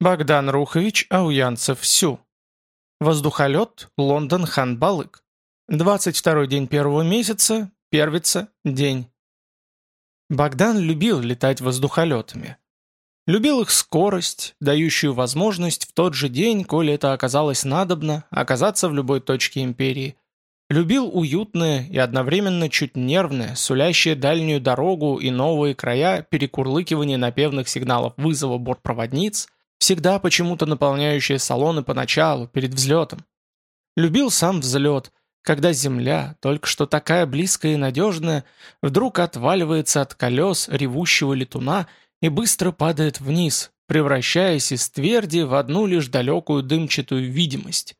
Богдан Рухович Ауянцев Сю. Воздухолет Лондон Хан-Балык. 22 день первого месяца, первица, день. Богдан любил летать воздухолетами. Любил их скорость, дающую возможность в тот же день, коли это оказалось надобно, оказаться в любой точке империи. Любил уютное и одновременно чуть нервное, сулящее дальнюю дорогу и новые края перекурлыкивание напевных сигналов вызова бортпроводниц – всегда почему-то наполняющие салоны поначалу, перед взлетом. Любил сам взлет, когда земля, только что такая близкая и надежная, вдруг отваливается от колес ревущего летуна и быстро падает вниз, превращаясь из тверди в одну лишь далекую дымчатую видимость.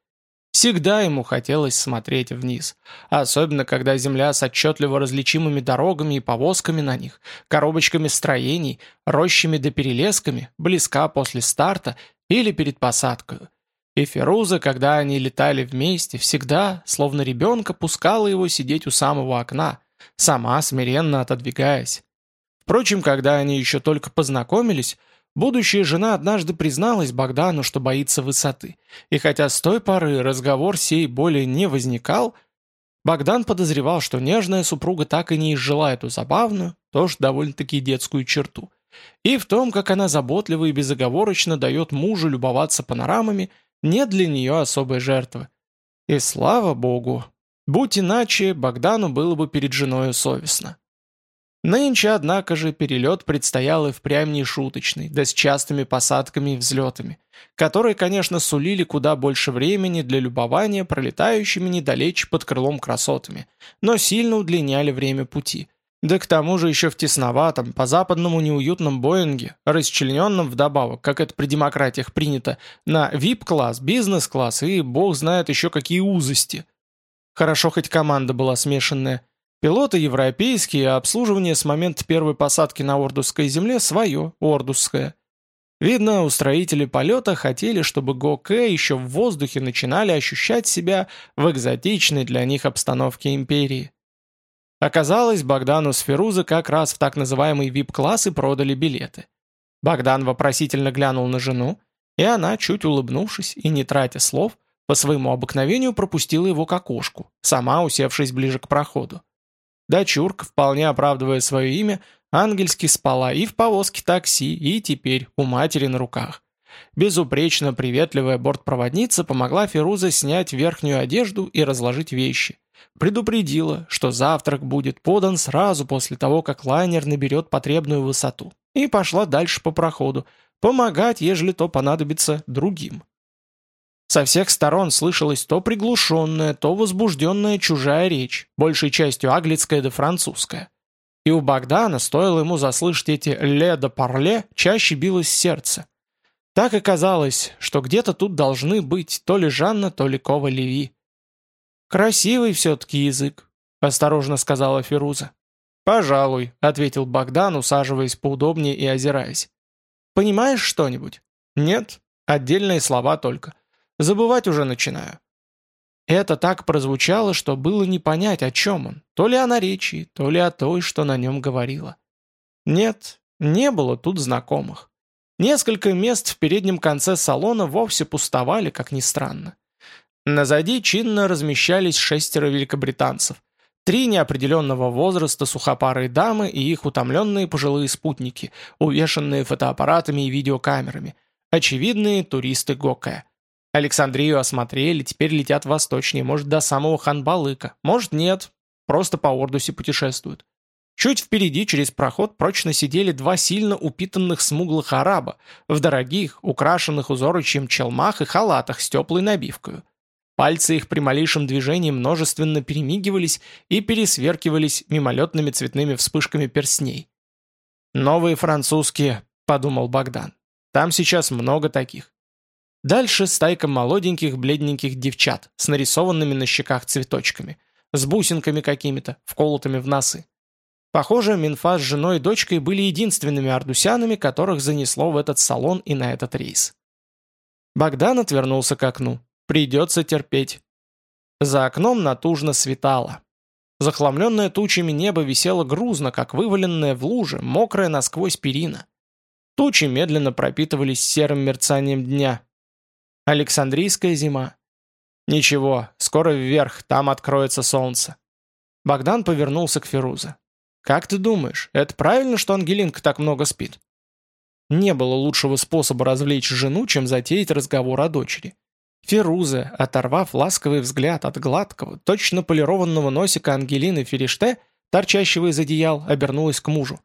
Всегда ему хотелось смотреть вниз, особенно когда земля с отчетливо различимыми дорогами и повозками на них, коробочками строений, рощами да перелесками, близка после старта или перед посадкой. И Феруза, когда они летали вместе, всегда, словно ребенка, пускала его сидеть у самого окна, сама смиренно отодвигаясь. Впрочем, когда они еще только познакомились, Будущая жена однажды призналась Богдану, что боится высоты. И хотя с той поры разговор сей более не возникал, Богдан подозревал, что нежная супруга так и не изжила эту забавную, тоже довольно-таки детскую черту. И в том, как она заботливо и безоговорочно дает мужу любоваться панорамами, нет для нее особой жертвы. И слава богу! Будь иначе, Богдану было бы перед женой совестно. Нынче, однако же, перелет предстоял и впрямь не шуточный, да с частыми посадками и взлетами, которые, конечно, сулили куда больше времени для любования пролетающими недалече под крылом красотами, но сильно удлиняли время пути. Да к тому же еще в тесноватом, по-западному неуютном Боинге, расчлененном вдобавок, как это при демократиях принято, на VIP-класс, бизнес-класс и бог знает еще какие узости. Хорошо хоть команда была смешанная, Пилоты европейские, а обслуживание с момента первой посадки на Ордусской земле свое, Ордусское. Видно, устроители полета хотели, чтобы Гоке еще в воздухе начинали ощущать себя в экзотичной для них обстановке империи. Оказалось, Богдану с Феруза как раз в так называемый VIP-класс и продали билеты. Богдан вопросительно глянул на жену, и она, чуть улыбнувшись и не тратя слов, по своему обыкновению пропустила его к окошку, сама усевшись ближе к проходу. Дочурка, вполне оправдывая свое имя, ангельски спала и в повозке такси, и теперь у матери на руках. Безупречно приветливая бортпроводница помогла Ферузе снять верхнюю одежду и разложить вещи. Предупредила, что завтрак будет подан сразу после того, как лайнер наберет потребную высоту. И пошла дальше по проходу, помогать, ежели то понадобится другим. Со всех сторон слышалась то приглушенная, то возбужденная чужая речь, большей частью английская да французская. И у Богдана, стоило ему заслышать эти «ле да парле», чаще билось сердце. Так и казалось, что где-то тут должны быть то ли Жанна, то ли Кова Леви. «Красивый все-таки язык», — осторожно сказала Фируза. «Пожалуй», — ответил Богдан, усаживаясь поудобнее и озираясь. «Понимаешь что-нибудь?» «Нет, отдельные слова только. Забывать уже начинаю». Это так прозвучало, что было не понять, о чем он. То ли о наречии, то ли о той, что на нем говорила. Нет, не было тут знакомых. Несколько мест в переднем конце салона вовсе пустовали, как ни странно. Назади чинно размещались шестеро великобританцев. Три неопределенного возраста сухопарые дамы и их утомленные пожилые спутники, увешанные фотоаппаратами и видеокамерами. Очевидные туристы Гоке. Александрию осмотрели, теперь летят восточнее, может, до самого Ханбалыка. Может, нет, просто по Ордусе путешествуют. Чуть впереди, через проход, прочно сидели два сильно упитанных смуглых араба в дорогих, украшенных узорочьем челмах и халатах с теплой набивкой. Пальцы их при малейшем движении множественно перемигивались и пересверкивались мимолетными цветными вспышками перстней. «Новые французские», — подумал Богдан. «Там сейчас много таких. Дальше стайка молоденьких бледненьких девчат с нарисованными на щеках цветочками, с бусинками какими-то, вколотыми в носы. Похоже, Минфа с женой и дочкой были единственными ардусянами, которых занесло в этот салон и на этот рейс. Богдан отвернулся к окну. Придется терпеть. За окном натужно светало. Захламленное тучами небо висело грузно, как вываленное в луже, мокрая насквозь перина. Тучи медленно пропитывались серым мерцанием дня. Александрийская зима. Ничего, скоро вверх, там откроется солнце. Богдан повернулся к Ферузе. «Как ты думаешь, это правильно, что Ангелинка так много спит?» Не было лучшего способа развлечь жену, чем затеять разговор о дочери. Феруза, оторвав ласковый взгляд от гладкого, точно полированного носика Ангелины Фериште, торчащего из одеял, обернулась к мужу.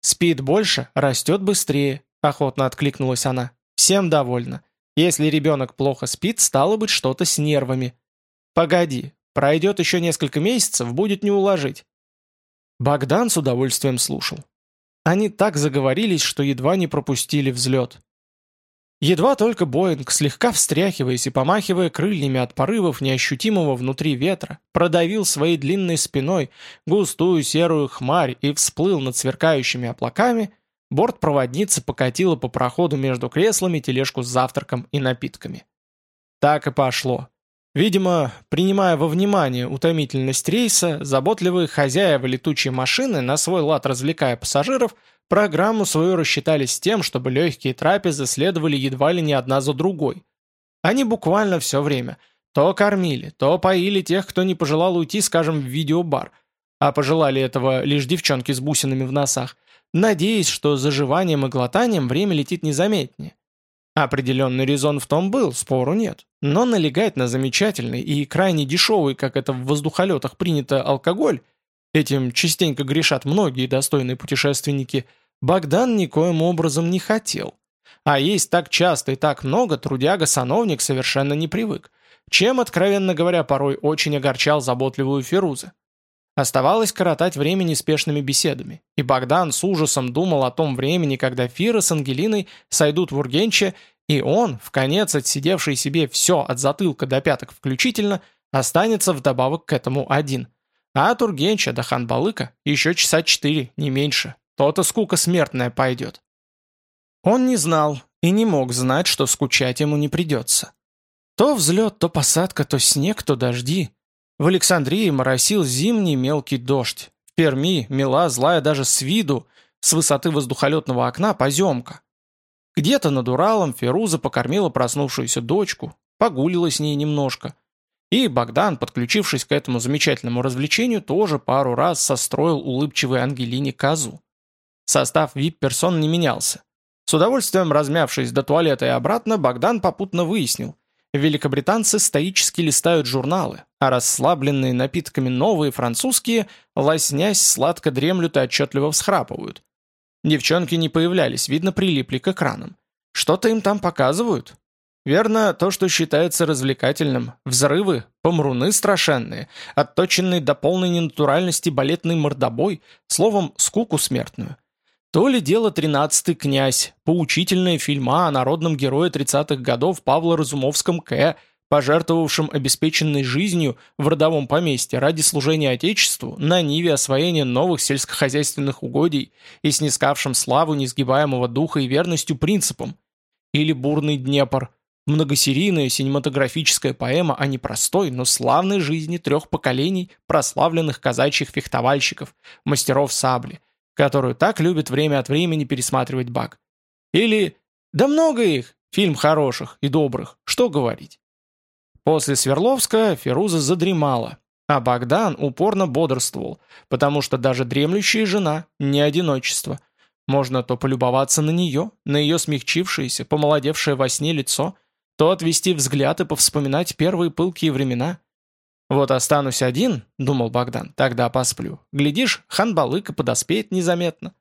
«Спит больше, растет быстрее», — охотно откликнулась она. «Всем довольна. Если ребенок плохо спит, стало быть что-то с нервами. Погоди, пройдет еще несколько месяцев, будет не уложить». Богдан с удовольствием слушал. Они так заговорились, что едва не пропустили взлет. Едва только Боинг, слегка встряхиваясь и помахивая крыльями от порывов неощутимого внутри ветра, продавил своей длинной спиной густую серую хмарь и всплыл над сверкающими облаками, бортпроводница покатила по проходу между креслами тележку с завтраком и напитками. Так и пошло. Видимо, принимая во внимание утомительность рейса, заботливые хозяева летучей машины, на свой лад развлекая пассажиров, программу свою рассчитали с тем, чтобы легкие трапезы следовали едва ли не одна за другой. Они буквально все время то кормили, то поили тех, кто не пожелал уйти, скажем, в видеобар, а пожелали этого лишь девчонки с бусинами в носах, надеясь, что заживанием и глотанием время летит незаметнее. Определенный резон в том был, спору нет. Но налегать на замечательный и крайне дешевый, как это в воздухолетах принято, алкоголь, этим частенько грешат многие достойные путешественники, Богдан никоим образом не хотел. А есть так часто и так много трудяга-сановник совершенно не привык, чем, откровенно говоря, порой очень огорчал заботливую Ферузы. Оставалось коротать время неспешными беседами, и Богдан с ужасом думал о том времени, когда Фира с Ангелиной сойдут в Ургенче, и он, в конец отсидевший себе все от затылка до пяток включительно, останется вдобавок к этому один. А от Ургенча до Ханбалыка еще часа четыре, не меньше. То-то скука смертная пойдет. Он не знал и не мог знать, что скучать ему не придется. То взлет, то посадка, то снег, то дожди — в Александрии моросил зимний мелкий дождь. В Перми мела злая даже с виду, с высоты воздухолетного окна, поземка. Где-то над Уралом Феруза покормила проснувшуюся дочку, погулила с ней немножко. И Богдан, подключившись к этому замечательному развлечению, тоже пару раз состроил улыбчивой Ангелине козу. Состав вип-персон не менялся. С удовольствием размявшись до туалета и обратно, Богдан попутно выяснил, Великобританцы стоически листают журналы, а расслабленные напитками новые французские, лоснясь, сладко дремлют и отчетливо всхрапывают. Девчонки не появлялись, видно, прилипли к экранам. Что-то им там показывают. Верно, то, что считается развлекательным. Взрывы, помруны страшенные, отточенные до полной ненатуральности балетный мордобой, словом, скуку смертную. То ли дело «Тринадцатый князь», поучительная фильма о народном герое 30-х годов Павла Разумовском К., пожертвовавшем обеспеченной жизнью в родовом поместье ради служения Отечеству на ниве освоения новых сельскохозяйственных угодий и снискавшим славу несгибаемого духа и верностью принципам. Или «Бурный Днепр», многосерийная синематографическая поэма о непростой, но славной жизни трех поколений прославленных казачьих фехтовальщиков, мастеров сабли – которую так любит время от времени пересматривать Бак. Или «Да много их, фильм хороших и добрых, что говорить». После Сверловска Феруза задремала, а Богдан упорно бодрствовал, потому что даже дремлющая жена – не одиночество. Можно то полюбоваться на нее, на ее смягчившееся, помолодевшее во сне лицо, то отвести взгляд и повспоминать первые пылкие времена – «Вот останусь один», — думал Богдан, — «тогда посплю. Глядишь, хан Балыка подоспеет незаметно».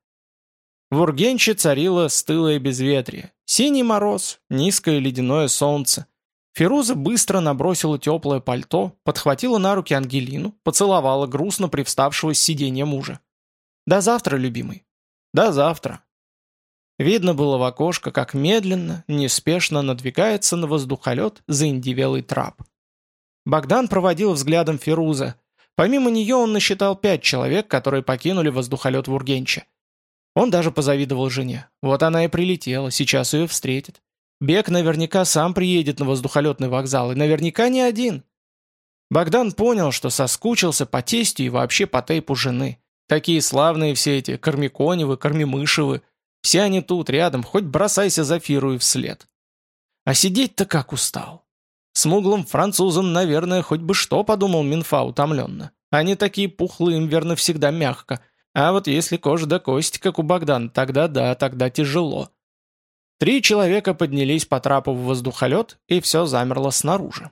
В Ургенче царило стылое безветрие. Синий мороз, низкое ледяное солнце. Фируза быстро набросила теплое пальто, подхватила на руки Ангелину, поцеловала грустно привставшего с сиденья мужа. «До завтра, любимый». «До завтра». Видно было в окошко, как медленно, неспешно надвигается на воздухолет заиндивелый трап. Богдан проводил взглядом Феруза. Помимо нее он насчитал пять человек, которые покинули воздухолет в Ургенче. Он даже позавидовал жене. Вот она и прилетела, сейчас ее встретит. Бег наверняка сам приедет на воздухолетный вокзал, и наверняка не один. Богдан понял, что соскучился по тестю и вообще по тейпу жены. Такие славные все эти Кормиконевы, Кормимышевы. Все они тут, рядом, хоть бросайся Зафиру и вслед. А сидеть-то как устал. Смуглым французам, наверное, хоть бы что, подумал Минфа утомленно. Они такие пухлые, им верно всегда мягко. А вот если кожа до кости, как у Богдана, тогда да, тогда тяжело. Три человека поднялись по трапу в воздухолет, и все замерло снаружи.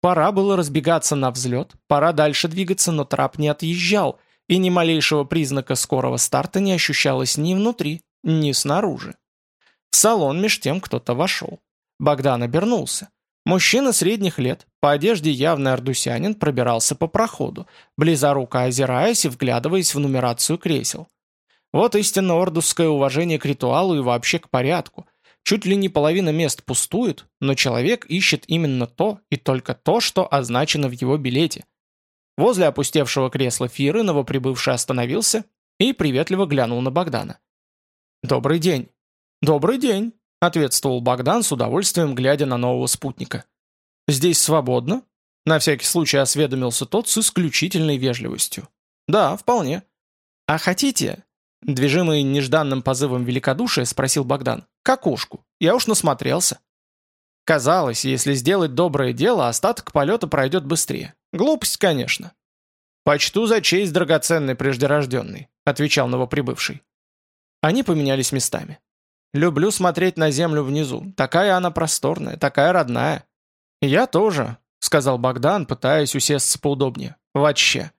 Пора было разбегаться на взлет, пора дальше двигаться, но трап не отъезжал, и ни малейшего признака скорого старта не ощущалось ни внутри, ни снаружи. В салон меж тем кто-то вошел. Богдан обернулся. Мужчина средних лет, по одежде явный ардусянин, пробирался по проходу, близоруко озираясь и вглядываясь в нумерацию кресел. Вот истинно ордусское уважение к ритуалу и вообще к порядку. Чуть ли не половина мест пустует, но человек ищет именно то и только то, что означено в его билете. Возле опустевшего кресла Фиры новоприбывший остановился и приветливо глянул на Богдана. «Добрый день». «Добрый день», — ответствовал Богдан с удовольствием, глядя на нового спутника. «Здесь свободно?» На всякий случай осведомился тот с исключительной вежливостью. «Да, вполне». «А хотите?» Движимый нежданным позывом великодушия спросил Богдан. «Какушку. Я уж насмотрелся». Казалось, если сделать доброе дело, остаток полета пройдет быстрее. Глупость, конечно. «Почту за честь драгоценный преждерожденный», — отвечал новоприбывший. Они поменялись местами. Люблю смотреть на землю внизу. Такая она просторная, такая родная. Я тоже, сказал Богдан, пытаясь усесться поудобнее. Вообще.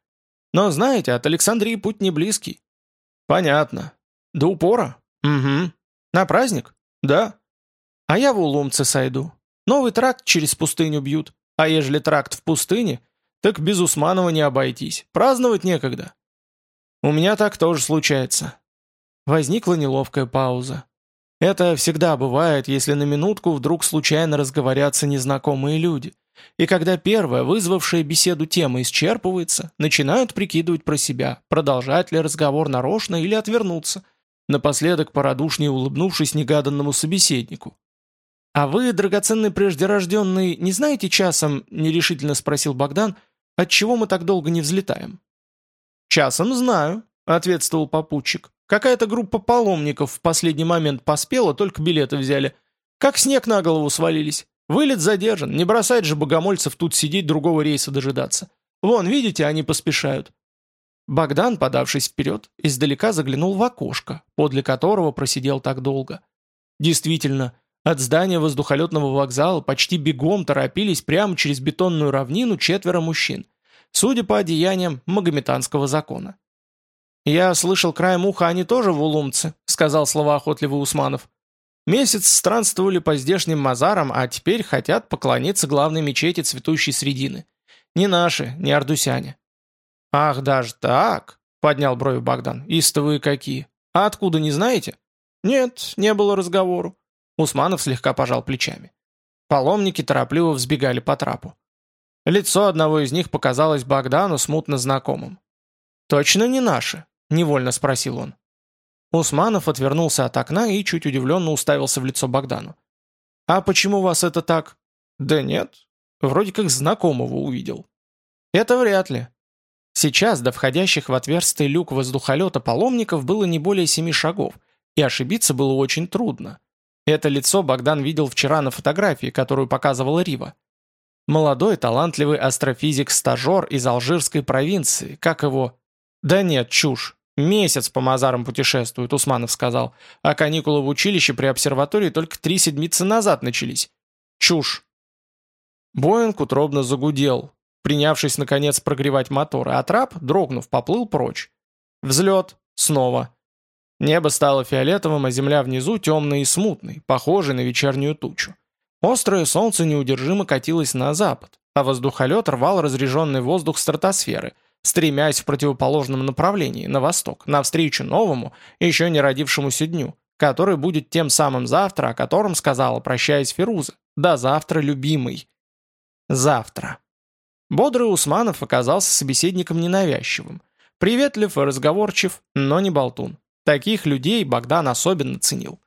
Но знаете, от Александрии путь не близкий. Понятно. До упора? Угу. На праздник? Да. А я в Улумце сойду. Новый тракт через пустыню бьют. А ежели тракт в пустыне, так без Усманова не обойтись. Праздновать некогда. У меня так тоже случается. Возникла неловкая пауза. Это всегда бывает, если на минутку вдруг случайно разговорятся незнакомые люди. И когда первая, вызвавшая беседу тема исчерпывается, начинают прикидывать про себя, продолжать ли разговор нарочно или отвернуться, напоследок порадушнее улыбнувшись негаданному собеседнику. «А вы, драгоценный преждерожденный, не знаете часом, — нерешительно спросил Богдан, — отчего мы так долго не взлетаем?» «Часом знаю», — ответствовал попутчик. Какая-то группа паломников в последний момент поспела, только билеты взяли. Как снег на голову свалились. Вылет задержан, не бросать же богомольцев тут сидеть другого рейса дожидаться. Вон, видите, они поспешают. Богдан, подавшись вперед, издалека заглянул в окошко, подле которого просидел так долго. Действительно, от здания воздухолетного вокзала почти бегом торопились прямо через бетонную равнину четверо мужчин, судя по одеяниям магометанского закона. «Я слышал краем уха, они тоже в Улумце», — сказал словоохотливый Усманов. «Месяц странствовали по здешним мазарам, а теперь хотят поклониться главной мечети цветущей средины. Не наши, не ардусяне». «Ах, даже так?» — поднял брови Богдан. «Истовые какие! А откуда, не знаете?» «Нет, не было разговору». Усманов слегка пожал плечами. Паломники торопливо взбегали по трапу. Лицо одного из них показалось Богдану смутно знакомым. «Точно не наши?» — невольно спросил он. Усманов отвернулся от окна и чуть удивленно уставился в лицо Богдану. «А почему вас это так?» «Да нет, вроде как знакомого увидел». «Это вряд ли». Сейчас до входящих в отверстый люк воздухолета паломников было не более семи шагов, и ошибиться было очень трудно. Это лицо Богдан видел вчера на фотографии, которую показывала Рива. Молодой, талантливый астрофизик-стажер из Алжирской провинции, как его... Да нет, чушь. «Месяц по Мазарам путешествует», — Усманов сказал. «А каникулы в училище при обсерватории только три седмицы назад начались». «Чушь». Боинг утробно загудел, принявшись, наконец, прогревать моторы, а трап, дрогнув, поплыл прочь. Взлет. Снова. Небо стало фиолетовым, а земля внизу темной и смутной, похожей на вечернюю тучу. Острое солнце неудержимо катилось на запад, а воздухолет рвал разреженный воздух стратосферы — стремясь в противоположном направлении, на восток, навстречу новому, еще не родившемуся дню, который будет тем самым завтра, о котором сказала, прощаясь Феруза. «До завтра, любимый». Завтра. Бодрый Усманов оказался собеседником ненавязчивым. Приветлив и разговорчив, но не болтун. Таких людей Богдан особенно ценил.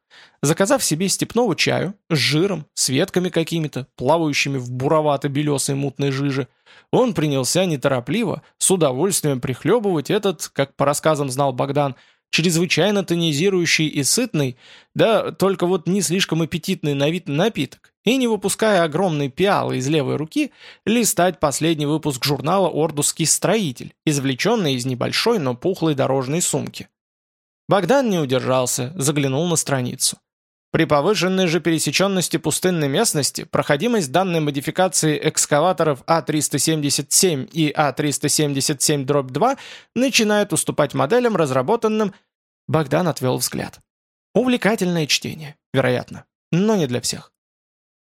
Заказав себе степного чаю с жиром, с ветками какими-то, плавающими в буровато-белесой мутной жиже, он принялся неторопливо, с удовольствием прихлебывать этот, как по рассказам знал Богдан, чрезвычайно тонизирующий и сытный, да только вот не слишком аппетитный на вид напиток, и не выпуская огромной пиалы из левой руки, листать последний выпуск журнала «Ордусский строитель», извлеченный из небольшой, но пухлой дорожной сумки. Богдан не удержался, заглянул на страницу. При повышенной же пересеченности пустынной местности проходимость данной модификации экскаваторов А377 и А377-2 начинает уступать моделям, разработанным... Богдан отвел взгляд. Увлекательное чтение, вероятно, но не для всех.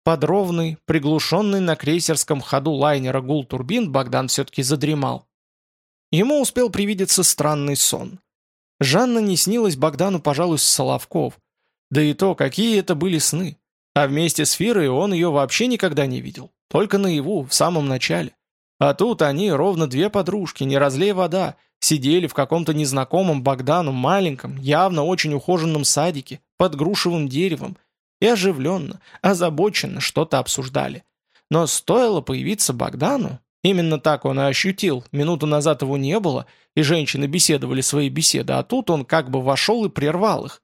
Под ровный, приглушенный на крейсерском ходу лайнера гул турбин Богдан все-таки задремал. Ему успел привидеться странный сон. Жанна не снилась Богдану, пожалуй, с Соловков – да и то, какие это были сны. А вместе с Фирой он ее вообще никогда не видел. Только наяву, в самом начале. А тут они, ровно две подружки, не разлей вода, сидели в каком-то незнакомом Богдану маленьком, явно очень ухоженном садике, под грушевым деревом, и оживленно, озабоченно что-то обсуждали. Но стоило появиться Богдану, именно так он и ощутил, минуту назад его не было, и женщины беседовали свои беседы, а тут он как бы вошел и прервал их.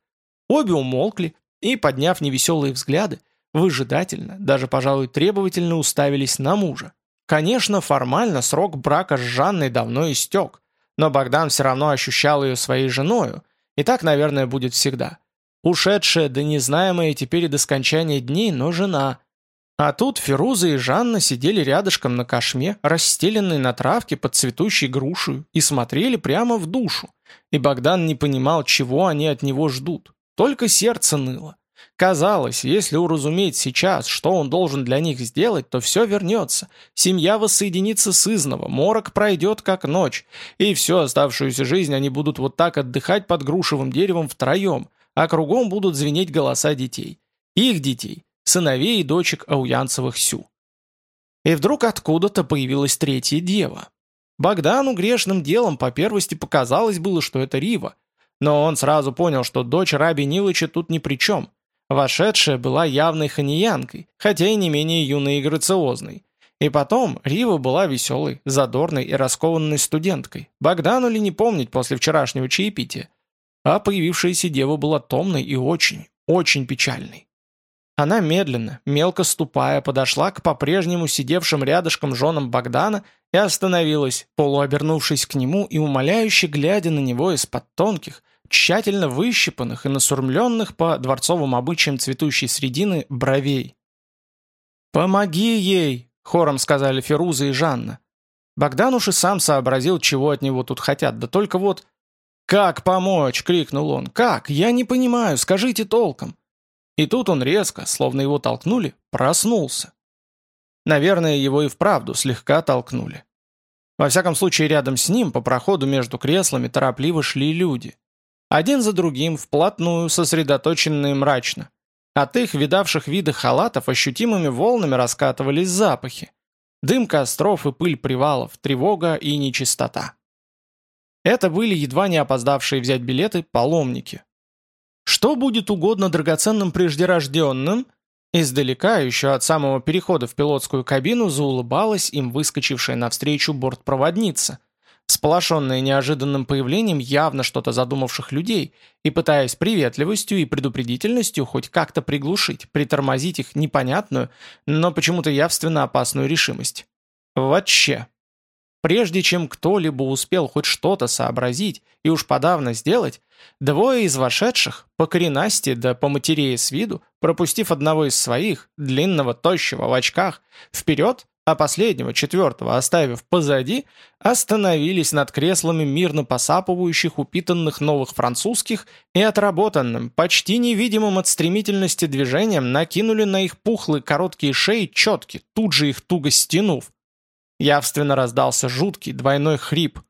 Обе умолкли и, подняв невеселые взгляды, выжидательно, даже, пожалуй, требовательно уставились на мужа. Конечно, формально срок брака с Жанной давно истек, но Богдан все равно ощущал ее своей женою, и так, наверное, будет всегда. Ушедшая, да незнаемая теперь и до скончания дней, но жена. А тут Феруза и Жанна сидели рядышком на кошме, расстеленной на травке под цветущей грушей, и смотрели прямо в душу. И Богдан не понимал, чего они от него ждут. Только сердце ныло. Казалось, если уразуметь сейчас, что он должен для них сделать, то все вернется. Семья воссоединится с изного, морок пройдет как ночь, и всю оставшуюся жизнь они будут вот так отдыхать под грушевым деревом втроем, а кругом будут звенеть голоса детей. Их детей, сыновей и дочек Ауянцевых Сю. И вдруг откуда-то появилась третья дева. Богдану грешным делом по первости показалось было, что это Рива, но он сразу понял, что дочь Раби Нилыча тут ни при чем. Вошедшая была явной ханиянкой, хотя и не менее юной и грациозной. И потом Рива была веселой, задорной и раскованной студенткой. Богдану ли не помнить после вчерашнего чаепития? А появившаяся дева была томной и очень, очень печальной. Она медленно, мелко ступая, подошла к по-прежнему сидевшим рядышком женам Богдана и остановилась, полуобернувшись к нему и умоляюще глядя на него из-под тонких, тщательно выщипанных и насурмленных по дворцовым обычаям цветущей средины бровей. «Помоги ей!» — хором сказали Феруза и Жанна. Богдан уж и сам сообразил, чего от него тут хотят, да только вот... «Как помочь?» — крикнул он. «Как? Я не понимаю, скажите толком». И тут он резко, словно его толкнули, проснулся. Наверное, его и вправду слегка толкнули. Во всяком случае, рядом с ним, по проходу между креслами, торопливо шли люди. Один за другим, вплотную, сосредоточенные мрачно. От их видавших виды халатов ощутимыми волнами раскатывались запахи. Дым костров и пыль привалов, тревога и нечистота. Это были едва не опоздавшие взять билеты паломники. Что будет угодно драгоценным преждерожденным? Издалека, еще от самого перехода в пилотскую кабину, заулыбалась им выскочившая навстречу бортпроводница, сполошенная неожиданным появлением явно что-то задумавших людей и пытаясь приветливостью и предупредительностью хоть как-то приглушить, притормозить их непонятную, но почему-то явственно опасную решимость. Вообще. Прежде чем кто-либо успел хоть что-то сообразить и уж подавно сделать, двое из вошедших, по коренасти да по матерее с виду, пропустив одного из своих, длинного, тощего, в очках, вперед, а последнего, четвертого, оставив позади, остановились над креслами мирно посапывающих упитанных новых французских и отработанным, почти невидимым от стремительности движением накинули на их пухлые короткие шеи четки, тут же их туго стянув. Явственно раздался жуткий двойной хрип.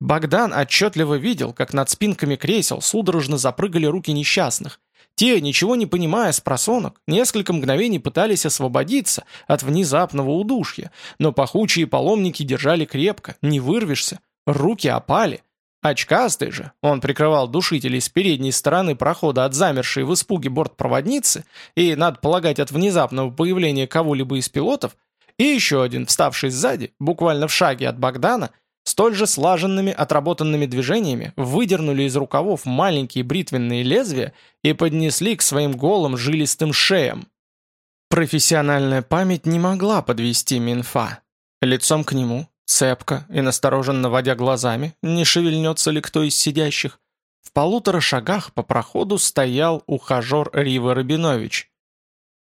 Богдан отчетливо видел, как над спинками кресел судорожно запрыгали руки несчастных, те, ничего не понимая с просонок, несколько мгновений пытались освободиться от внезапного удушья, но пахучие паломники держали крепко, не вырвешься, руки опали. Очкастый же, он прикрывал душителей с передней стороны прохода от замершей в испуге бортпроводницы и, надо полагать, от внезапного появления кого-либо из пилотов, и еще один, вставший сзади, буквально в шаге от Богдана, столь же слаженными, отработанными движениями выдернули из рукавов маленькие бритвенные лезвия и поднесли к своим голым жилистым шеям. Профессиональная память не могла подвести Минфа. Лицом к нему, цепко и настороженно водя глазами, не шевельнется ли кто из сидящих, в полутора шагах по проходу стоял ухажер Рива Рабинович.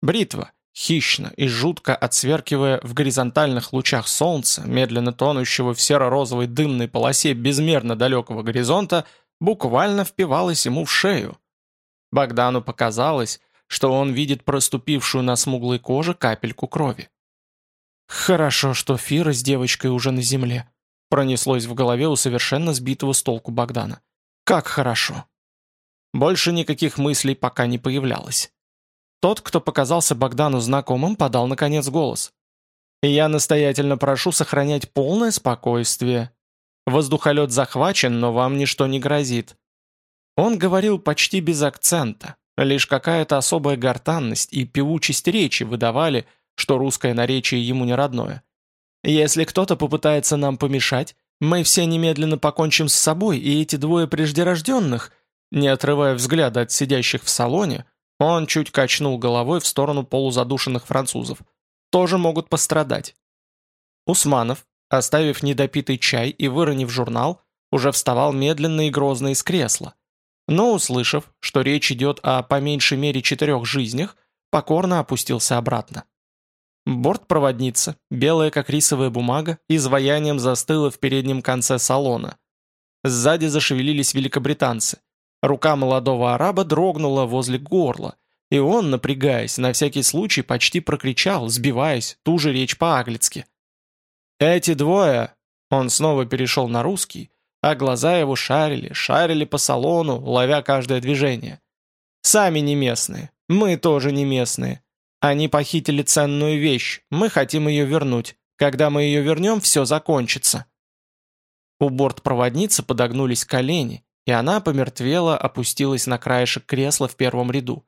Бритва, хищно и жутко отсверкивая в горизонтальных лучах солнца, медленно тонущего в серо-розовой дымной полосе безмерно далекого горизонта, буквально впивалась ему в шею. Богдану показалось, что он видит проступившую на смуглой коже капельку крови. «Хорошо, что Фира с девочкой уже на земле», пронеслось в голове у совершенно сбитого с толку Богдана. «Как хорошо!» Больше никаких мыслей пока не появлялось. Тот, кто показался Богдану знакомым, подал наконец голос. «Я настоятельно прошу сохранять полное спокойствие. Воздухолет захвачен, но вам ничто не грозит». Он говорил почти без акцента, лишь какая-то особая гортанность и певучесть речи выдавали, что русское наречие ему не родное. «Если кто-то попытается нам помешать, мы все немедленно покончим с собой, и эти двое преждерожденных, не отрывая взгляда от сидящих в салоне, он чуть качнул головой в сторону полузадушенных французов. Тоже могут пострадать. Усманов, оставив недопитый чай и выронив журнал, уже вставал медленно и грозно из кресла. Но, услышав, что речь идет о по меньшей мере четырех жизнях, покорно опустился обратно. Бортпроводница, белая как рисовая бумага, изваянием застыла в переднем конце салона. Сзади зашевелились великобританцы. Рука молодого араба дрогнула возле горла, и он, напрягаясь, на всякий случай почти прокричал, сбиваясь, ту же речь по-аглицки. «Эти двое...» Он снова перешел на русский, а глаза его шарили, шарили по салону, ловя каждое движение. «Сами не местные, мы тоже не местные. Они похитили ценную вещь, мы хотим ее вернуть. Когда мы ее вернем, все закончится». У бортпроводницы подогнулись колени, и она помертвела, опустилась на краешек кресла в первом ряду.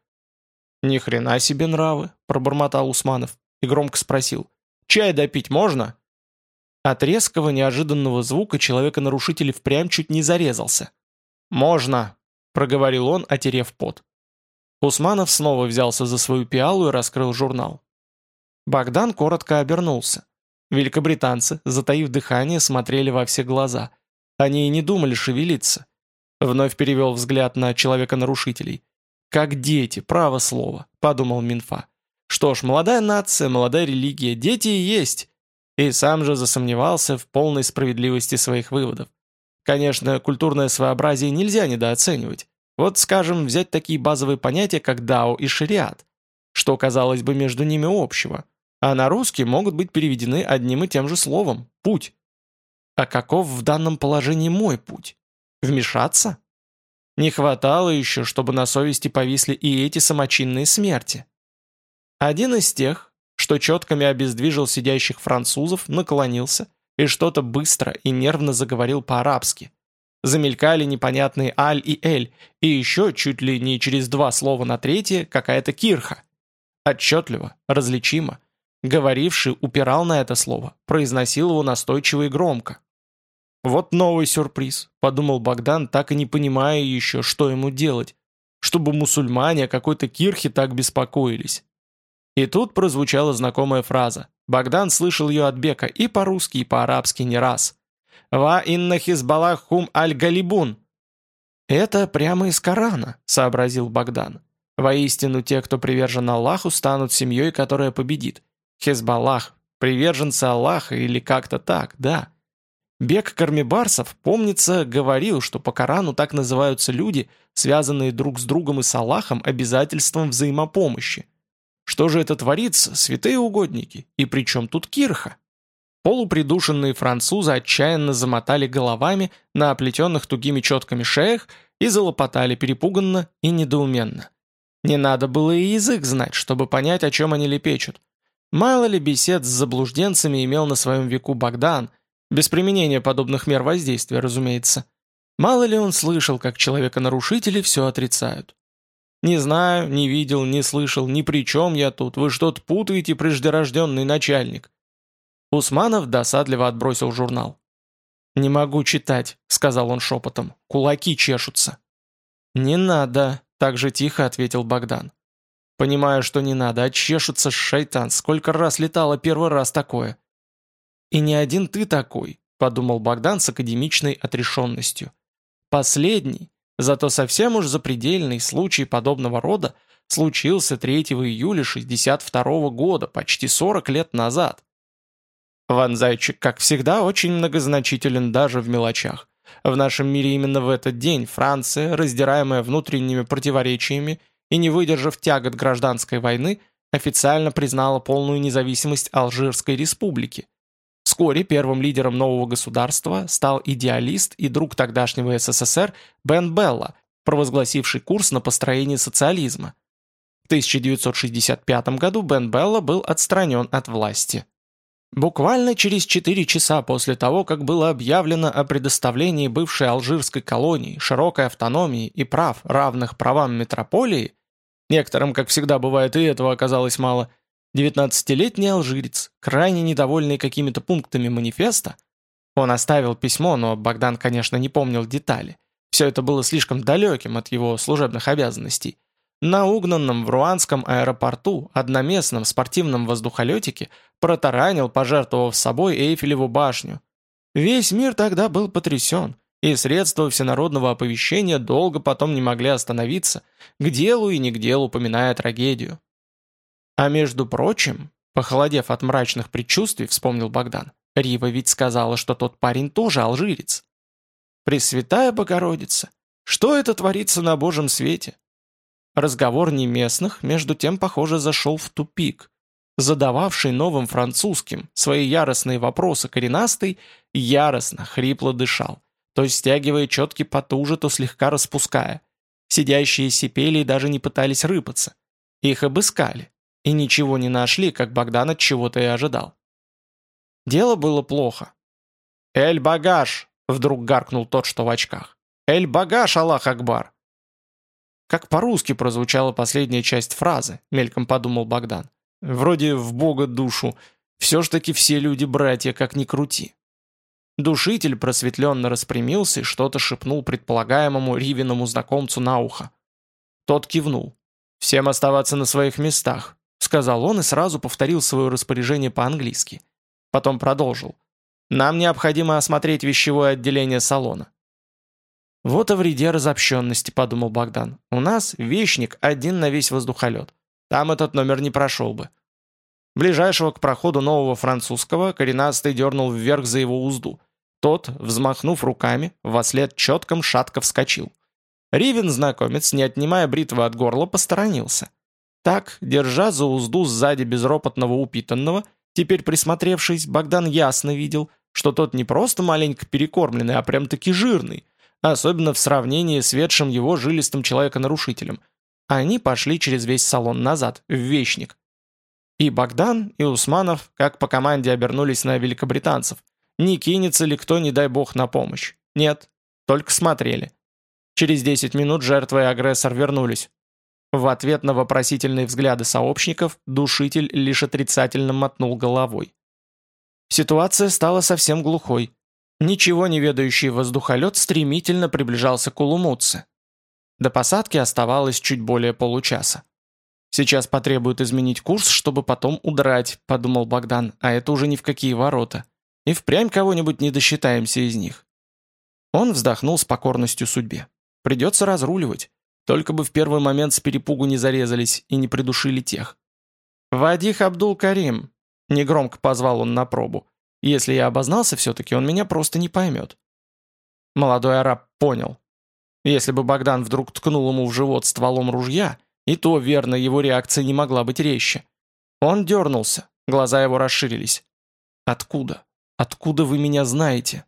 «Ни хрена себе нравы», — пробормотал Усманов и громко спросил. «Чай допить можно?» От резкого неожиданного звука человека-нарушитель впрямь чуть не зарезался. «Можно», — проговорил он, отерев пот. Усманов снова взялся за свою пиалу и раскрыл журнал. Богдан коротко обернулся. Великобританцы, затаив дыхание, смотрели во все глаза. Они и не думали шевелиться. Вновь перевел взгляд на человека-нарушителей. «Как дети, право слово», — подумал Минфа. «Что ж, молодая нация, молодая религия, дети и есть». И сам же засомневался в полной справедливости своих выводов. Конечно, культурное своеобразие нельзя недооценивать. Вот, скажем, взять такие базовые понятия, как дао и шариат. Что, казалось бы, между ними общего? А на русский могут быть переведены одним и тем же словом – путь. А каков в данном положении мой путь? Вмешаться? Не хватало еще, чтобы на совести повисли и эти самочинные смерти. Один из тех, что четками обездвижил сидящих французов, наклонился и что-то быстро и нервно заговорил по-арабски. Замелькали непонятные «аль» и «эль», и еще чуть ли не через два слова на третье какая-то кирха. Отчетливо, различимо. Говоривший упирал на это слово, произносил его настойчиво и громко. «Вот новый сюрприз», — подумал Богдан, так и не понимая еще, что ему делать, чтобы мусульмане какой-то кирхе так беспокоились. И тут прозвучала знакомая фраза. Богдан слышал ее от Бека и по-русски, и по-арабски не раз. «Ва инна хизбалах аль-галибун». «Это прямо из Корана», — сообразил Богдан. «Воистину, те, кто привержен Аллаху, станут семьей, которая победит. Хизбаллах, приверженцы Аллаха или как-то так, да». Бег Кармибарсов, помнится, говорил, что по Корану так называются люди, связанные друг с другом и с Аллахом обязательством взаимопомощи. Что же это творится, святые угодники? И при чем тут кирха? Полупридушенные французы отчаянно замотали головами на оплетенных тугими четками шеях и залопотали перепуганно и недоуменно. Не надо было и язык знать, чтобы понять, о чем они лепечут. Мало ли бесед с заблужденцами имел на своем веку Богдан – без применения подобных мер воздействия, разумеется. Мало ли он слышал, как человека-нарушители все отрицают. «Не знаю, не видел, не слышал, ни при чем я тут, вы что-то путаете, преждерожденный начальник». Усманов досадливо отбросил журнал. «Не могу читать», — сказал он шепотом. «Кулаки чешутся». «Не надо», — так же тихо ответил Богдан. «Понимаю, что не надо, а чешутся шайтан. Сколько раз летало первый раз такое?» «И не один ты такой», — подумал Богдан с академичной отрешенностью. «Последний, зато совсем уж запредельный случай подобного рода случился 3 июля 62 -го года, почти 40 лет назад. Ван Зайчик, как всегда, очень многозначителен даже в мелочах. В нашем мире именно в этот день Франция, раздираемая внутренними противоречиями и не выдержав тягот гражданской войны, официально признала полную независимость Алжирской республики. Вскоре первым лидером нового государства стал идеалист и друг тогдашнего СССР Бен Белла, провозгласивший курс на построение социализма. В 1965 году Бен Белла был отстранен от власти. Буквально через 4 часа после того, как было объявлено о предоставлении бывшей алжирской колонии, широкой автономии и прав, равных правам метрополии, некоторым, как всегда бывает, и этого оказалось мало, 19-летний алжирец, крайне недовольный какими-то пунктами манифеста, он оставил письмо, но Богдан, конечно, не помнил детали. Все это было слишком далеким от его служебных обязанностей – на угнанном в руанском аэропорту одноместном спортивном воздухолетике протаранил, пожертвовав собой Эйфелеву башню. Весь мир тогда был потрясен, и средства всенародного оповещения долго потом не могли остановиться, к делу и не к делу поминая трагедию. А между прочим, похолодев от мрачных предчувствий, вспомнил Богдан, Рива ведь сказала, что тот парень тоже алжирец. Пресвятая Богородица, что это творится на Божьем свете? Разговор неместных, между тем, похоже, зашел в тупик. Задававший новым французским свои яростные вопросы коренастый яростно, хрипло дышал, то стягивая четки потуже, то слегка распуская. Сидящие сипели и даже не пытались рыпаться. Их обыскали. И ничего не нашли, как Богдан от чего-то и ожидал. Дело было плохо. «Эль-багаж!» — вдруг гаркнул тот, что в очках. «Эль-багаж, Аллах Акбар!» Как по-русски прозвучала последняя часть фразы, мельком подумал Богдан. Вроде в Бога душу. Все ж таки все люди братья, как ни крути. Душитель просветленно распрямился и что-то шепнул предполагаемому Ривиному знакомцу на ухо. Тот кивнул. «Всем оставаться на своих местах», — сказал он и сразу повторил свое распоряжение по-английски. Потом продолжил. «Нам необходимо осмотреть вещевое отделение салона. «Вот о вреде разобщенности», — подумал Богдан. «У нас вещник один на весь воздухолет. Там этот номер не прошел бы». Ближайшего к проходу нового французского коренастый дернул вверх за его узду. Тот, взмахнув руками, во след четком шатко вскочил. Ривен, знакомец, не отнимая бритвы от горла, посторонился. Так, держа за узду сзади безропотного упитанного, теперь присмотревшись, Богдан ясно видел, что тот не просто маленько перекормленный, а прям-таки жирный, особенно в сравнении с ведшим его жилистым человека-нарушителем. Они пошли через весь салон назад, в Вечник. И Богдан, и Усманов, как по команде, обернулись на великобританцев. Не кинется ли кто, не дай бог, на помощь? Нет, только смотрели. Через 10 минут жертва и агрессор вернулись. В ответ на вопросительные взгляды сообщников душитель лишь отрицательно мотнул головой. Ситуация стала совсем глухой. Ничего не ведающий воздухолет стремительно приближался к Улумутце. До посадки оставалось чуть более получаса. «Сейчас потребует изменить курс, чтобы потом удрать», — подумал Богдан, «а это уже ни в какие ворота. И впрямь кого-нибудь не досчитаемся из них». Он вздохнул с покорностью судьбе. «Придется разруливать. Только бы в первый момент с перепугу не зарезались и не придушили тех». «Вадих Абдул-Карим», — негромко позвал он на пробу, если я обознался все-таки, он меня просто не поймет. Молодой араб понял. Если бы Богдан вдруг ткнул ему в живот стволом ружья, и то, верно, его реакция не могла быть резче. Он дернулся, глаза его расширились. «Откуда? Откуда вы меня знаете?»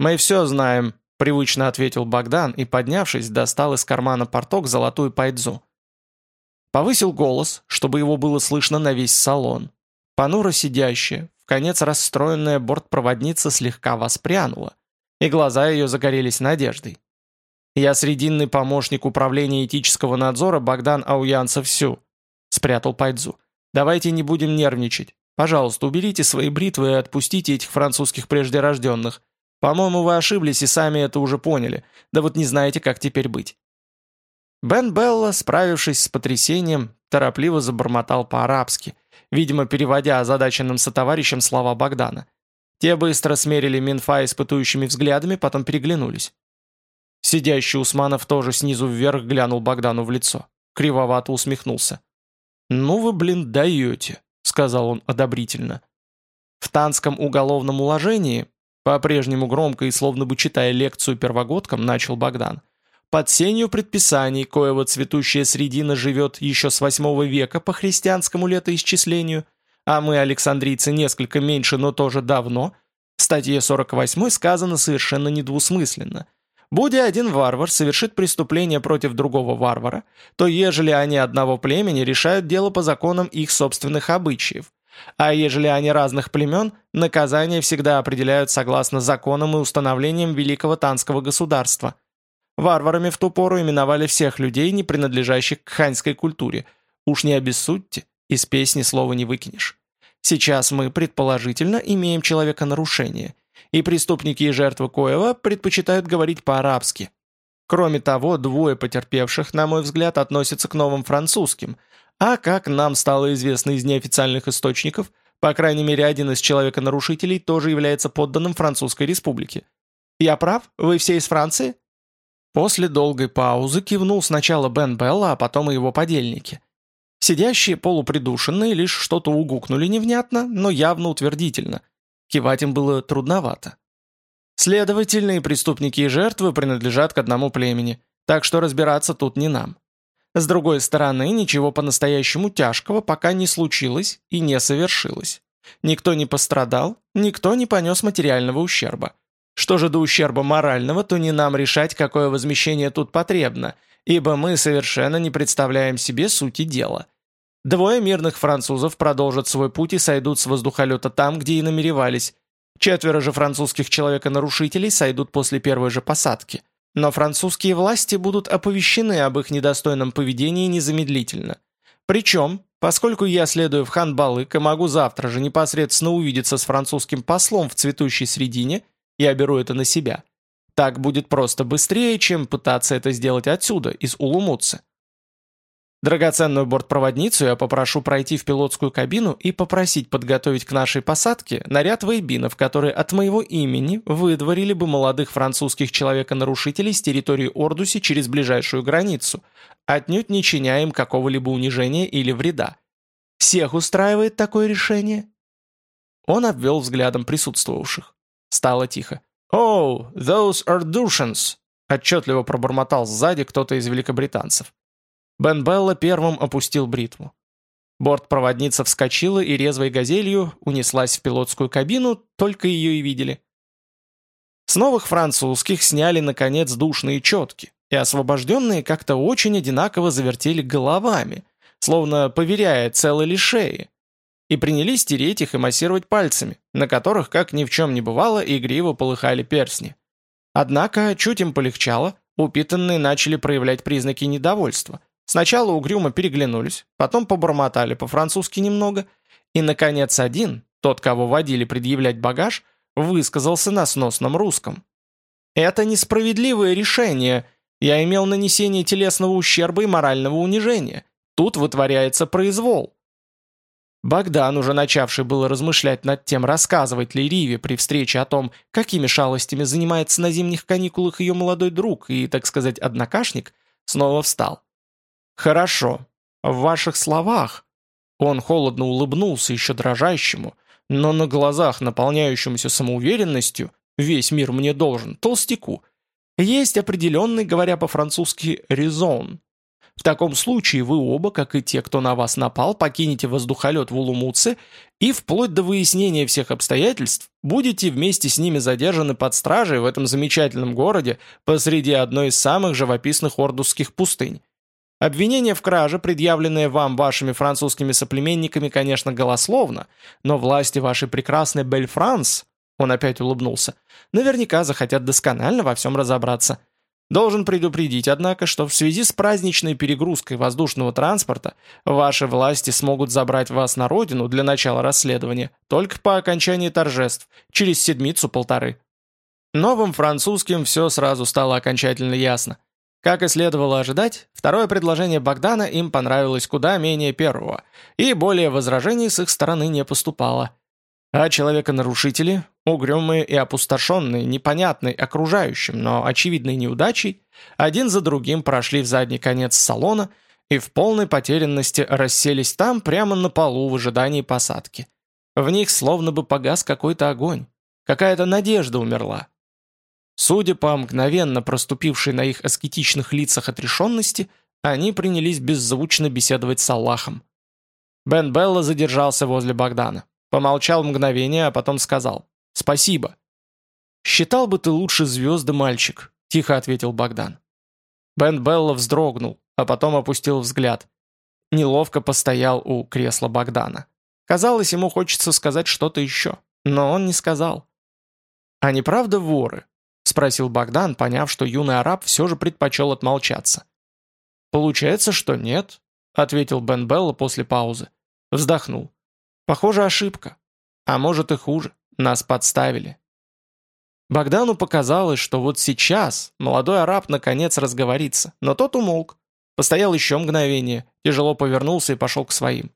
«Мы все знаем», — привычно ответил Богдан и, поднявшись, достал из кармана порток золотую пайдзу. Повысил голос, чтобы его было слышно на весь салон. Понуро сидящая, конец расстроенная бортпроводница слегка воспрянула, и глаза ее загорелись надеждой. «Я срединный помощник управления этического надзора Богдан Ауянцев Сю», — спрятал Пайдзу. «Давайте не будем нервничать. Пожалуйста, уберите свои бритвы и отпустите этих французских преждерожденных. По-моему, вы ошиблись и сами это уже поняли, да вот не знаете, как теперь быть». Бен Белла, справившись с потрясением, торопливо забормотал по-арабски, видимо, переводя озадаченным сотоварищам слова Богдана. Те быстро смерили Минфа испытующими взглядами, потом переглянулись. Сидящий Усманов тоже снизу вверх глянул Богдану в лицо. Кривовато усмехнулся. «Ну вы, блин, даете», — сказал он одобрительно. В танском уголовном уложении, по-прежнему громко и словно бы читая лекцию первогодкам, начал Богдан, под сенью предписаний, коего цветущая средина живет еще с восьмого века по христианскому летоисчислению, а мы, александрийцы, несколько меньше, но тоже давно, в статье 48 сказано совершенно недвусмысленно. Будя один варвар совершит преступление против другого варвара, то ежели они одного племени решают дело по законам их собственных обычаев, а ежели они разных племен, наказания всегда определяют согласно законам и установлениям Великого Танского государства. Варварами в ту пору именовали всех людей, не принадлежащих к ханьской культуре. Уж не обессудьте, из песни слова не выкинешь. Сейчас мы, предположительно, имеем человека нарушение, и преступники и жертвы Коева предпочитают говорить по-арабски. Кроме того, двое потерпевших, на мой взгляд, относятся к новым французским, а как нам стало известно из неофициальных источников, по крайней мере один из человека-нарушителей тоже является подданным Французской республики. Я прав? Вы все из Франции? После долгой паузы кивнул сначала Бен Белла, а потом и его подельники. Сидящие полупридушенные лишь что-то угукнули невнятно, но явно утвердительно. Кивать им было трудновато. Следовательно, и преступники и жертвы принадлежат к одному племени, так что разбираться тут не нам. С другой стороны, ничего по-настоящему тяжкого пока не случилось и не совершилось. Никто не пострадал, никто не понес материального ущерба. Что же до ущерба морального, то не нам решать, какое возмещение тут потребно, ибо мы совершенно не представляем себе сути дела. Двое мирных французов продолжат свой путь и сойдут с воздухолета там, где и намеревались. Четверо же французских человека-нарушителей сойдут после первой же посадки. Но французские власти будут оповещены об их недостойном поведении незамедлительно. Причем, поскольку я следую в Хан-Балык и могу завтра же непосредственно увидеться с французским послом в цветущей средине, я беру это на себя – так будет просто быстрее, чем пытаться это сделать отсюда, из Улумутсы. Драгоценную бортпроводницу я попрошу пройти в пилотскую кабину и попросить подготовить к нашей посадке наряд вейбинов, которые от моего имени выдворили бы молодых французских человека-нарушителей с территории Ордуси через ближайшую границу, отнюдь не чиня им какого-либо унижения или вреда. Всех устраивает такое решение?» Он обвел взглядом присутствовавших. Стало тихо. «Oh, those Dushians!» — отчетливо пробормотал сзади кто-то из великобританцев. Бен Белла первым опустил бритву. Бортпроводница вскочила и резвой газелью унеслась в пилотскую кабину, только ее и видели. С новых французских сняли, наконец, душные четки, и освобожденные как-то очень одинаково завертели головами, словно поверяя, целы ли шеи и принялись тереть их и массировать пальцами, на которых, как ни в чем не бывало, игриво полыхали перстни. Однако, чуть им полегчало, упитанные начали проявлять признаки недовольства. Сначала угрюмо переглянулись, потом побормотали по-французски немного, и, наконец, один, тот, кого водили предъявлять багаж, высказался на сносном русском. «Это несправедливое решение. Я имел нанесение телесного ущерба и морального унижения. Тут вытворяется произвол». Богдан, уже начавший было размышлять над тем, рассказывать ли Риве при встрече о том, какими шалостями занимается на зимних каникулах ее молодой друг и, так сказать, однокашник, снова встал. «Хорошо. В ваших словах...» Он холодно улыбнулся еще дрожащему, но на глазах, наполняющемуся самоуверенностью, «весь мир мне должен», толстяку, есть определенный, говоря по-французски, «резон», в таком случае вы оба, как и те, кто на вас напал, покинете воздухолет в Улумуце и вплоть до выяснения всех обстоятельств будете вместе с ними задержаны под стражей в этом замечательном городе посреди одной из самых живописных ордусских пустынь. Обвинение в краже, предъявленное вам вашими французскими соплеменниками, конечно, голословно, но власти вашей прекрасной Бель-Франс, он опять улыбнулся, наверняка захотят досконально во всем разобраться – Должен предупредить, однако, что в связи с праздничной перегрузкой воздушного транспорта ваши власти смогут забрать вас на родину для начала расследования только по окончании торжеств, через седмицу-полторы. Новым французским все сразу стало окончательно ясно. Как и следовало ожидать, второе предложение Богдана им понравилось куда менее первого, и более возражений с их стороны не поступало. А человека-нарушители, угрюмые и опустошенные, непонятной окружающим, но очевидной неудачей, один за другим прошли в задний конец салона и в полной потерянности расселись там прямо на полу в ожидании посадки. В них словно бы погас какой-то огонь. Какая-то надежда умерла. Судя по мгновенно проступившей на их аскетичных лицах отрешенности, они принялись беззвучно беседовать с Аллахом. Бен Белла задержался возле Богдана. Помолчал мгновение, а потом сказал «Спасибо». «Считал бы ты лучше звезды, мальчик», — тихо ответил Богдан. Бен Белла вздрогнул, а потом опустил взгляд. Неловко постоял у кресла Богдана. Казалось, ему хочется сказать что-то еще, но он не сказал. «Они правда воры?» — спросил Богдан, поняв, что юный араб все же предпочел отмолчаться. «Получается, что нет», — ответил Бен Белла после паузы. Вздохнул. «Похоже, ошибка. А может и хуже. Нас подставили». Богдану показалось, что вот сейчас молодой араб наконец разговорится, но тот умолк. Постоял еще мгновение, тяжело повернулся и пошел к своим.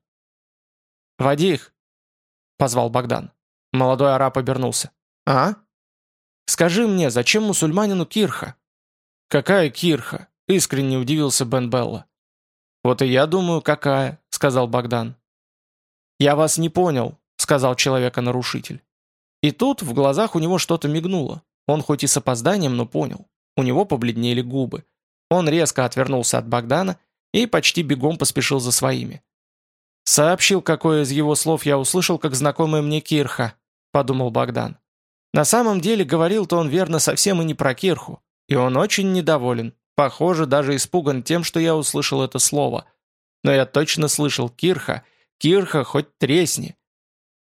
«Води их!» — позвал Богдан. Молодой араб обернулся. «А?» Скажи мне, зачем мусульманину кирха?» «Какая кирха?» — искренне удивился Бен Белла. «Вот и я думаю, какая», — сказал Богдан. «Я вас не понял», — сказал человека-нарушитель. И тут в глазах у него что-то мигнуло. Он хоть и с опозданием, но понял. У него побледнели губы. Он резко отвернулся от Богдана и почти бегом поспешил за своими. «Сообщил, какое из его слов я услышал, как знакомая мне Кирха», — подумал Богдан. На самом деле говорил-то он верно совсем и не про Кирху, и он очень недоволен, похоже, даже испуган тем, что я услышал это слово. Но я точно слышал Кирха, Кирха хоть тресни.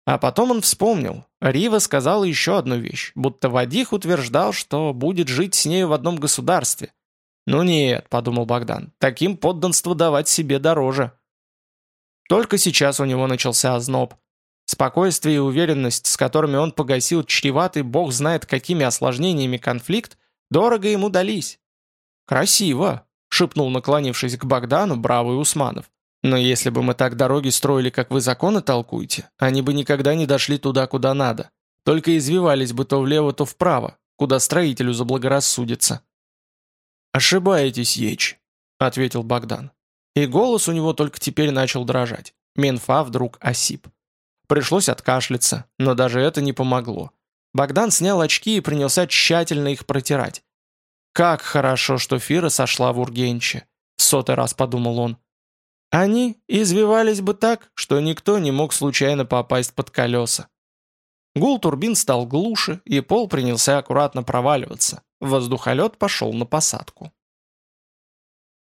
А потом он вспомнил, Рива сказала еще одну вещь, будто Вадих утверждал, что будет жить с нею в одном государстве. «Ну нет», — подумал Богдан, — «таким подданство давать себе дороже». Только сейчас у него начался озноб. Спокойствие и уверенность, с которыми он погасил чреватый бог знает какими осложнениями конфликт, дорого ему дались. «Красиво», — шепнул, наклонившись к Богдану, бравый Усманов. «Но если бы мы так дороги строили, как вы законы толкуете, они бы никогда не дошли туда, куда надо. Только извивались бы то влево, то вправо, куда строителю заблагорассудится». «Ошибаетесь, Еч», — ответил Богдан. И голос у него только теперь начал дрожать. Менфа вдруг осип. Пришлось откашляться, но даже это не помогло. Богдан снял очки и принялся тщательно их протирать. «Как хорошо, что Фира сошла в Ургенче», — в сотый раз подумал он. «Они извивались бы так, что никто не мог случайно попасть под колеса». Гул турбин стал глуше, и пол принялся аккуратно проваливаться. Воздухолет пошел на посадку.